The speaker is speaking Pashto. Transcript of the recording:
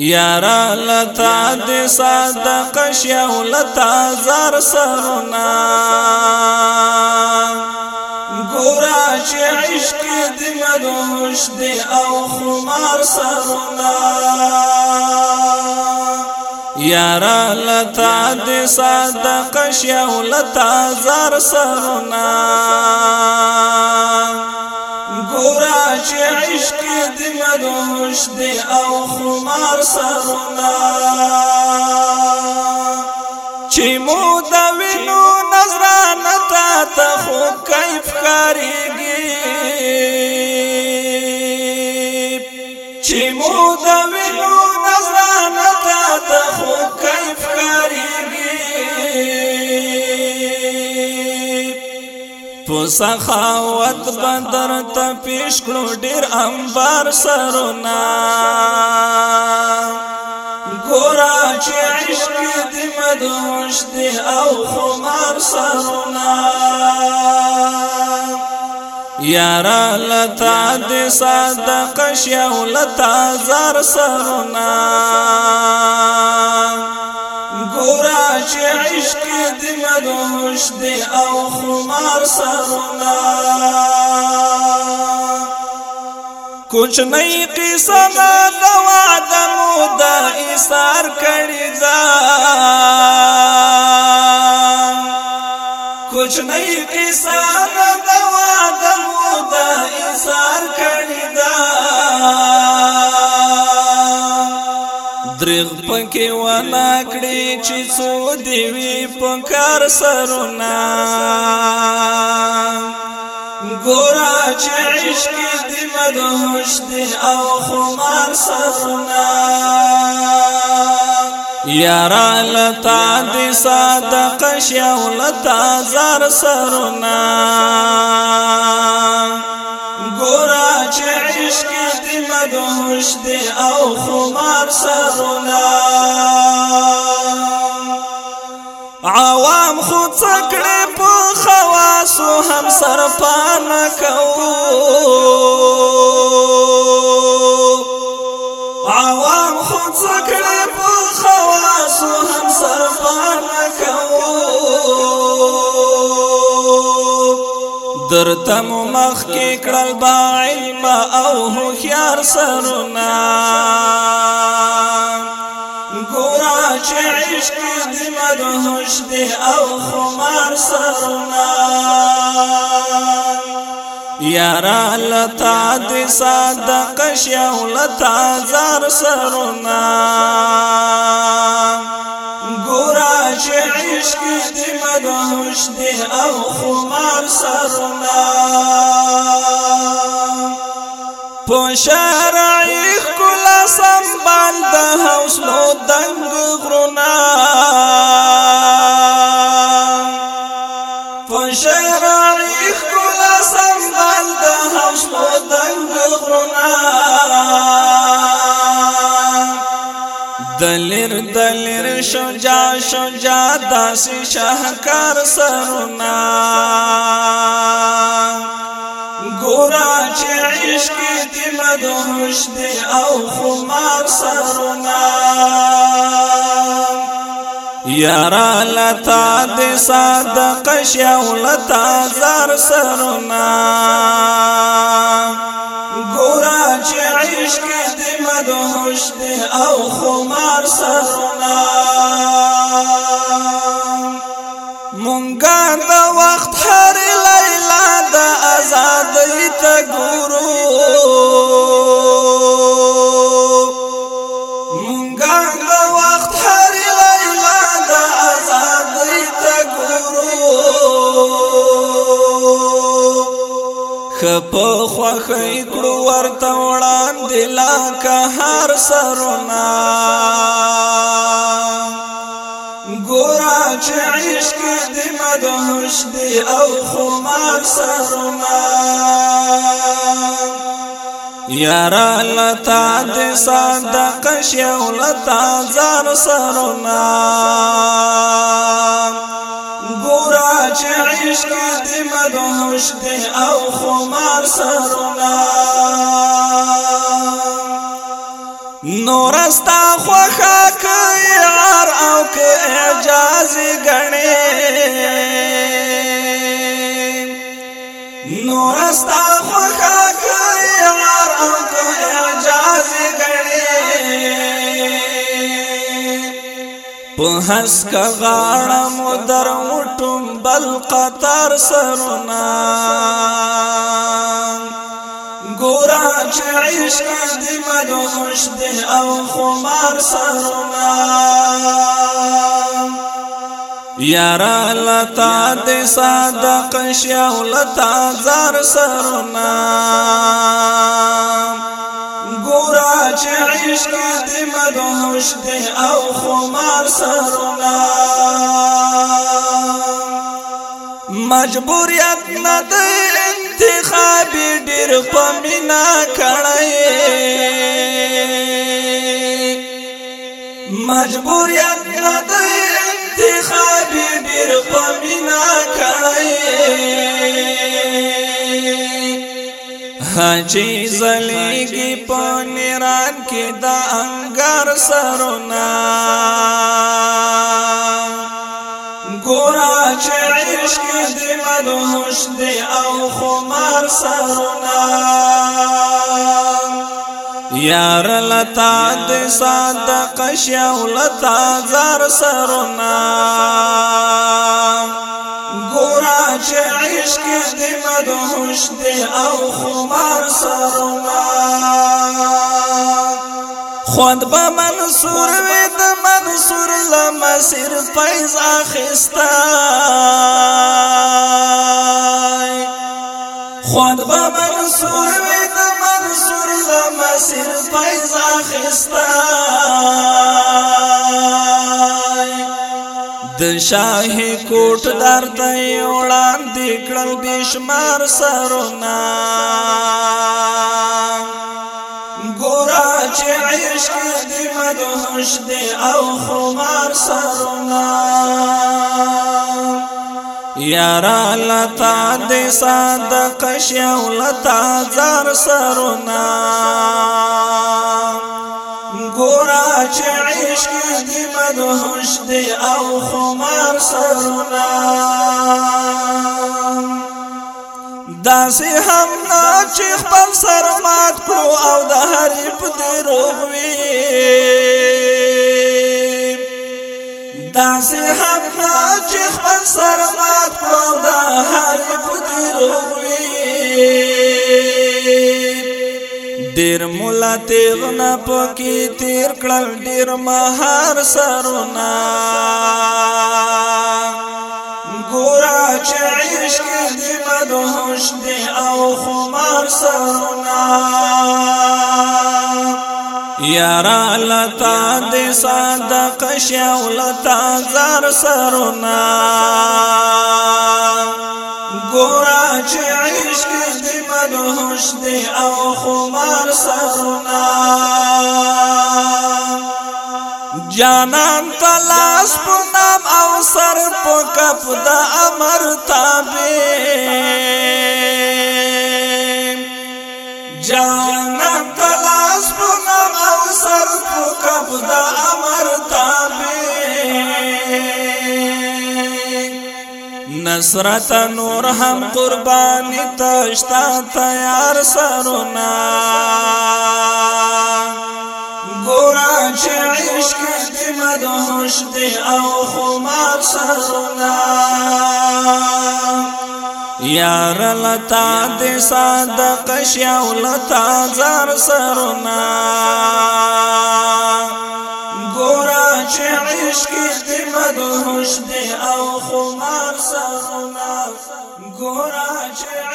یارا لتا د صدق شاو لتا زار سرنا ګورا چې عشق دې مدهوش دې او خمار سرنا یارا لتا د صدق شاو لتا زار سرنا ګورا چې عشق دې مدوش دې او خمار سرنا چې مو د وینو نظر نه تا ته خو کیف کاری سخاوت بدر ته پیش کړو ډیر انبار سرونه ګورا چې عشق دې مدوش دې او خمار سرونه یارا لتا دې صادق شاو لتا زار سرونه ګورا چې عشق دې مدوش دې او خمار سرنا کوچ نئی قسم دوا د مود ایثار کړی دا کوچ نئی قسم تبلیغ پکې ونا کړی چې سو دی وی پکار سرونه ګورا چې عشق دې مدهوش دې او خمار سرونه یارا لتا دی صادق شیو لتا زار سرنا گورا چه بدوش دی او خمار سرونا عوام خود سکڑی پو خواسو هم سرپان کوو ورته مخ کې کړل با علم او هوښیار سرنا ګورا چې عشق دې مدهوش دې او خمار سرنا یارا لتا دې صادق شاو لتا زار سرنا ګورا چې عشق دې تشبیه او خمار سخنا په شرعی کلا سنبال د حوصلو دنګ دلیر دلیر شجا شجا داسی شاہکار سرنا گورا چه عشقی دی مدهوش دی او خمار سرنا یارا لتا دی صادقش یو لتا زار سرنا گورا چه عشقی د هوش ده او خمار سخنا مونږه د وخت هر لیلا د آزادۍ ته ګورو مونږه د وخت هر لیلا د آزادۍ ته ګورو خپ خوخې دلا که هر سرنا ګورا چې عشق دې مدهوش دی او خمار سرنا یارا لتا دې صادق شو لتا زار سرنا ګورا چې عشق دې مدهوش دی او خمار سرنا نورستا خوخه کوي عار او که اعجاز غني نورستا خوخه کوي عار او که اعجاز غني په هس کا غاړه مو در وټم بل قطر سرونه ګورا چې عشق دې مدهوش دې او خمار سرنا یار لتا د صادق شاو لتا زار سرنا ګورا چې عشق دې مدهوش دې او خمار سرنا مجبوریت نه پمینا کړای مجبوریت نه د انتخاب ډیر پمینا کړای هاچی زلیږي په نيران کې د انګار سرونه دوش دی او خمار سرنا یار لتا د صادق شاو لتا زار سرنا ګورا چې عشق دې مدهوش دی او خمار سرنا خوند به منصور وې د منصور لمسیر فیض اخستا اخستای د شاه کوټ درته وړاندې کړل بشمار سرونه ګورا چې عشق دې مدهوش دې او خمار سرونه یارا لتا دې صادق شاو لتا زار سرونه مدهوش دی او خمار سرنا داسې هم نه چې خپل سر مات کړو او د هرې په دې روغ وي داسې هم نه چې خپل سر مات کړو او د هرې په دې روغ وي ډیر مولا تیغ نه پکې تیر کړل ډیر مهار سرونه ګورا چې عشق دې مدهوش دې او خمار سرونه یارا لتا دې صادق شاو لتا زار سرونه ګورا چې عشق منوش دی او خمار سرنا جانان تلاش پنام او سر پکپ دا امر تابیر حسرت نور هم قربانی تشتا تیار سرنا گورا چه عشق دی مدهوش دی او خمار سرنا یار لتا دی صادق شیو لتا زار سرنا گورا چه عشق دی مدهوش دی او خمار سخنا گورا چه